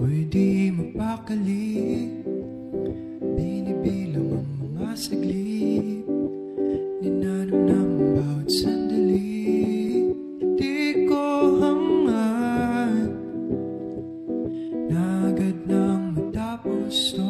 Ako'y di mapakali. Binibilang ang mga saglit Ninanamnam ang bawat sandali. Di ko hangad Na agad nang matapos to.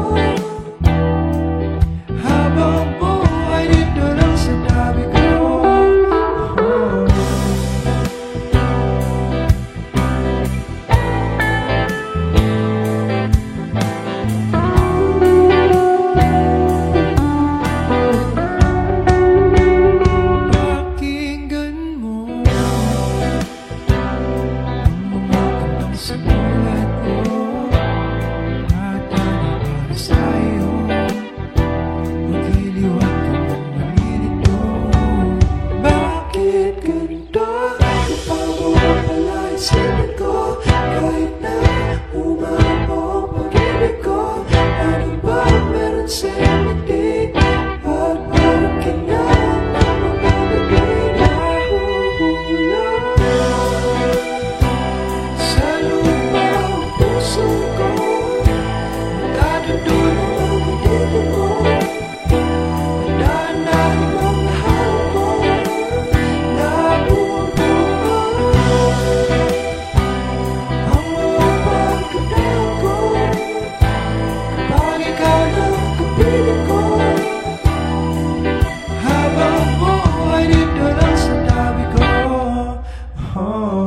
Oh, Oh.